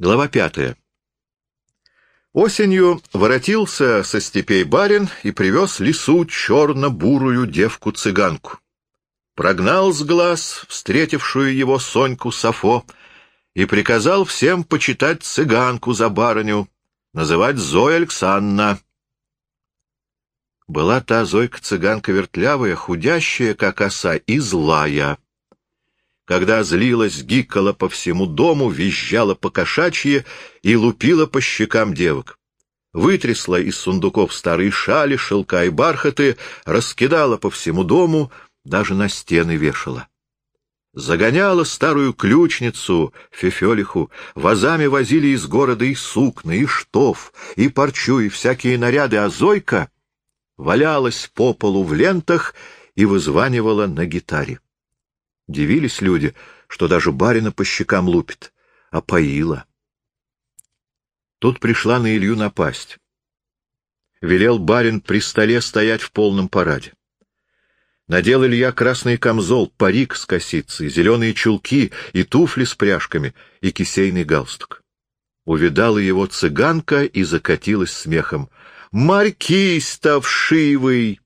Глава пятая. Осенью воротился со степей барин и привез лису черно-бурую девку-цыганку. Прогнал с глаз встретившую его Соньку Сафо и приказал всем почитать цыганку за барыню, называть Зоя Александровна. Была та Зойка-цыганка вертлявая, худящая, как оса, и злая. Когда злилась, гикала по всему дому, визжала по кошачьи и лупила по щекам девок. Вытрясла из сундуков старые шали, шелка и бархаты, раскидала по всему дому, даже на стены вешала. Загоняла старую ключницу, Фефелиху, вазами возили из города и сукна, и штоф, и парчу, и всякие наряды, а Зойка валялась по полу в лентах и вызванивала на гитаре. Дивились люди, что даже барина по щекам лупит, а поила. Тут пришла на Илью напасть. Велел барин при столе стоять в полном параде. Надел Илья красный камзол, парик с косицей, зеленые чулки и туфли с пряжками, и кисейный галстук. Увидала его цыганка и закатилась смехом. «Маркиз-то вшивый!»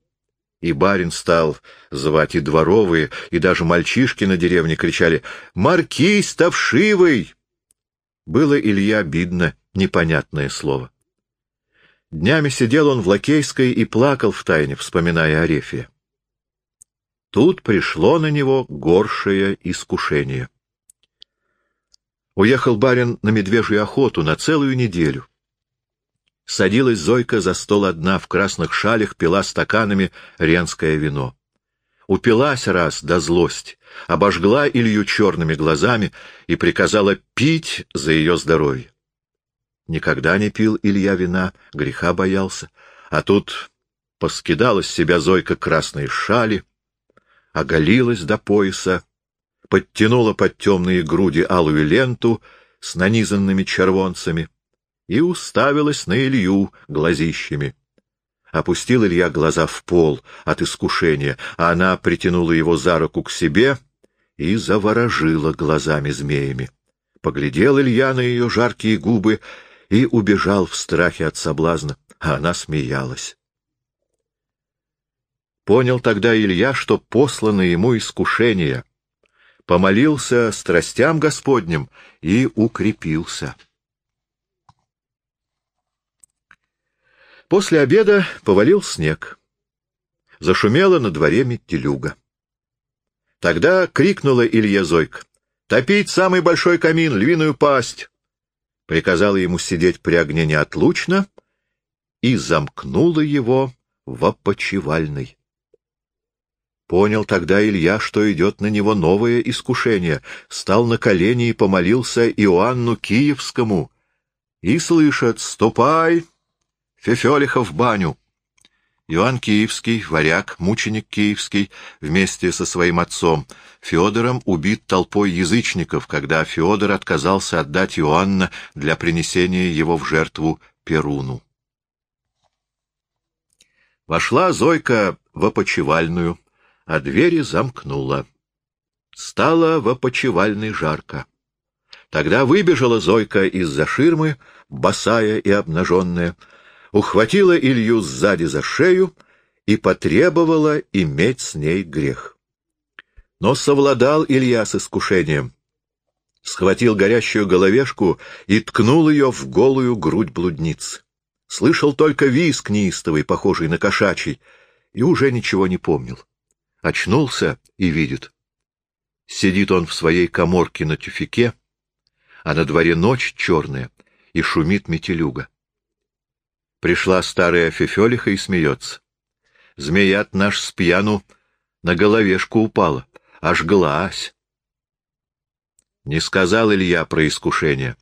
И барин стал звать и дворовые, и даже мальчишки на деревне кричали «Маркиз Ставшивый!» Было Илья обидно, непонятное слово. Днями сидел он в Лакейской и плакал втайне, вспоминая Арефия. Тут пришло на него горшее искушение. Уехал барин на медвежью охоту на целую неделю. Садилась Зойка за стол одна, в красных шалях пила стаканами ренское вино. Упилась раз до злости, обожгла Илью черными глазами и приказала пить за ее здоровье. Никогда не пил Илья вина, греха боялся, а тут поскидала с себя Зойка красные шали, оголилась до пояса, подтянула под темные груди алую ленту с нанизанными червонцами, и уставилась на Илью глазищами. Опустил Илья глаза в пол от искушения, а она притянула его за руку к себе и заворожила глазами змеями. Поглядел Илья на ее жаркие губы и убежал в страхе от соблазна, а она смеялась. Понял тогда Илья, что послано ему искушение, помолился страстям Господним и укрепился. После обеда повалил снег. Зашумела на дворе метелюга. Тогда крикнула Илья Зойка. «Топить самый большой камин, львиную пасть!» Приказала ему сидеть при огне неотлучно и замкнула его в опочивальной. Понял тогда Илья, что идет на него новое искушение, стал на колени и помолился Иоанну Киевскому. И слышат «Ступай, Фефелиха в баню. Иоанн Киевский, варяг, мученик киевский, вместе со своим отцом Феодором убит толпой язычников, когда Феодор отказался отдать Иоанна для принесения его в жертву Перуну. Вошла Зойка в опочивальную, а двери замкнула. Стало в опочивальной жарко. Тогда выбежала Зойка из-за ширмы, босая и обнаженная, ухватила Илью сзади за шею и потребовала иметь с ней грех. Но совладал Илья с искушением. Схватил горящую головешку и ткнул ее в голую грудь блудницы. Слышал только визг неистовый, похожий на кошачий, и уже ничего не помнил. Очнулся и видит. Сидит он в своей коморке на тюфике, а на дворе ночь черная, и шумит метелюга. Пришла старая фефелиха и смеется. Змеят наш с пьяну на головешку упала, аж глазь. Не сказал Илья про искушение.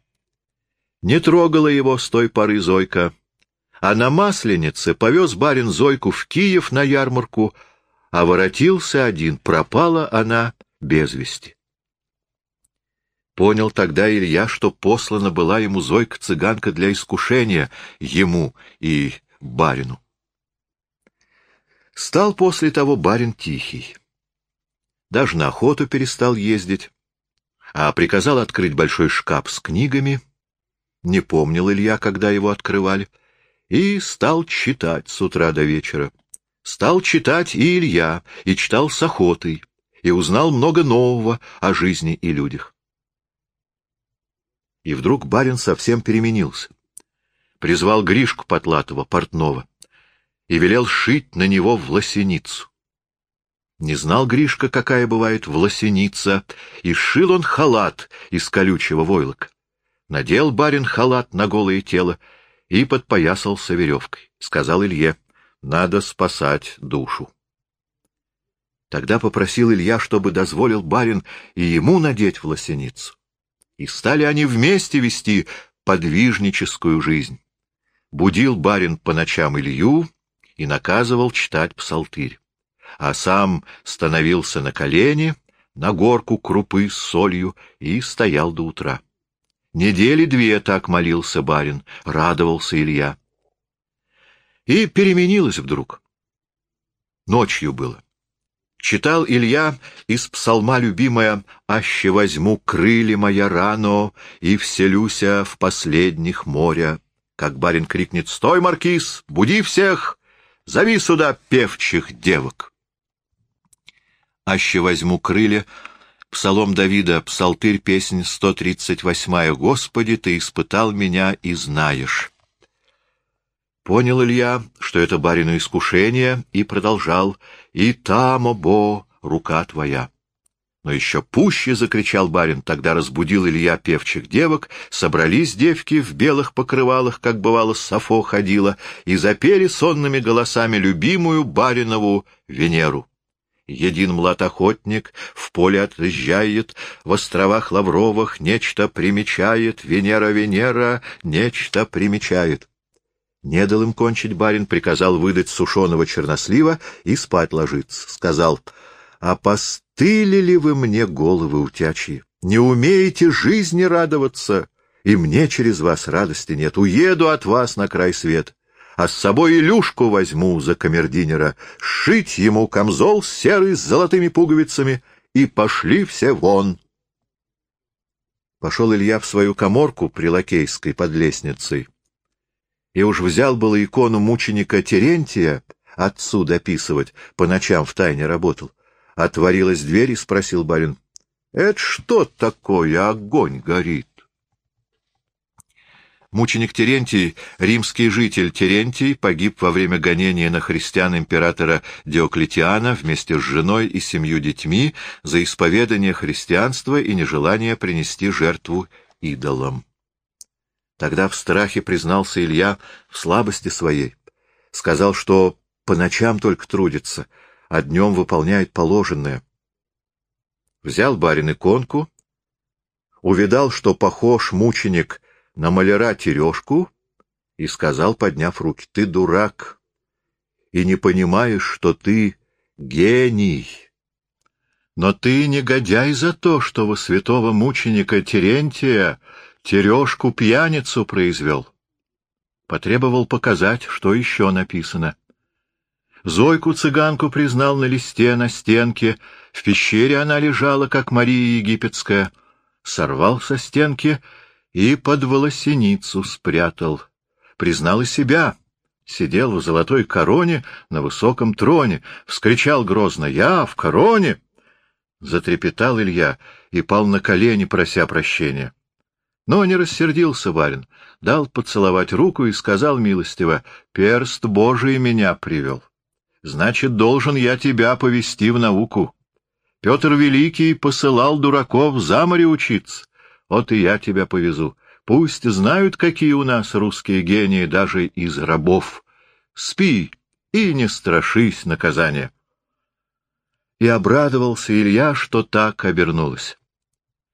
Не трогала его с той поры Зойка, а на Масленице повез барин Зойку в Киев на ярмарку, а воротился один, пропала она без вести. Понял тогда Илья, что послана была ему Зойка-цыганка для искушения, ему и барину. Стал после того барин тихий. Даже на охоту перестал ездить, а приказал открыть большой шкаф с книгами, Не помнил Илья, когда его открывали, и стал читать с утра до вечера. Стал читать и Илья, и читал с охотой, и узнал много нового о жизни и людях. И вдруг барин совсем переменился. Призвал Гришку Потлатова, портного, и велел шить на него власеницу. Не знал Гришка, какая бывает власеница, и шил он халат из колючего войлока. Надел барин халат на голое тело и подпоясался веревкой. Сказал Илье, надо спасать душу. Тогда попросил Илья, чтобы дозволил барин и ему надеть власеницу и стали они вместе вести подвижническую жизнь. Будил барин по ночам Илью и наказывал читать псалтырь, а сам становился на колени, на горку крупы с солью и стоял до утра. Недели две так молился барин, радовался Илья. И переменилось вдруг. Ночью было. Читал Илья из псалма любимая «Аще возьму крылья моя рано и вселюся в последних моря». Как барин крикнет «Стой, маркиз! Буди всех! Зови сюда певчих девок!» «Аще возьму крылья» Псалом Давида, Псалтырь, песнь 138 «Господи, Ты испытал меня и знаешь». Понял Илья, что это барину искушение, и продолжал «И там, обо, рука твоя». Но еще пуще закричал барин, тогда разбудил Илья певчих девок, собрались девки в белых покрывалах, как бывало Сафо ходила, и запели сонными голосами любимую баринову Венеру. Един млад охотник в поле отъезжает, в островах Лавровых нечто примечает, Венера, Венера, нечто примечает. Не дал им кончить барин, приказал выдать сушеного чернослива и спать ложиться. Сказал, а постылили вы мне головы утячьи? Не умеете жизни радоваться, и мне через вас радости нет. Уеду от вас на край свет, а с собой Илюшку возьму за камердинера, шить ему камзол серый с золотыми пуговицами, и пошли все вон. Пошел Илья в свою коморку при Лакейской под лестницей и уж взял было икону мученика Терентия отцу дописывать, по ночам в тайне работал. Отворилась дверь и спросил барин, — Это что такое огонь горит? Мученик Терентий, римский житель Терентий, погиб во время гонения на христиан императора Диоклетиана вместе с женой и семью детьми за исповедание христианства и нежелание принести жертву идолам. Тогда в страхе признался Илья в слабости своей. Сказал, что по ночам только трудится, а днем выполняет положенное. Взял барин иконку, увидал, что похож мученик на маляра Терешку, и сказал, подняв руки, — ты дурак, и не понимаешь, что ты гений. Но ты негодяй за то, что во святого мученика Терентия Терешку пьяницу произвел. Потребовал показать, что еще написано. Зойку-цыганку признал на листе, на стенке. В пещере она лежала, как Мария Египетская. Сорвал со стенки и под волосеницу спрятал. Признал и себя. Сидел в золотой короне на высоком троне. Вскричал грозно «Я в короне!» Затрепетал Илья и пал на колени, прося прощения. Но не рассердился барин, дал поцеловать руку и сказал милостиво, «Перст Божий меня привел. Значит, должен я тебя повести в науку. Петр Великий посылал дураков за море учиться. Вот и я тебя повезу. Пусть знают, какие у нас русские гении даже из рабов. Спи и не страшись наказания». И обрадовался Илья, что так обернулось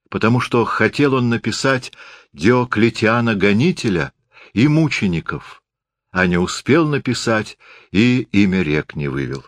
потому что хотел он написать Диоклетиана-гонителя и мучеников, а не успел написать и имя рек не вывел.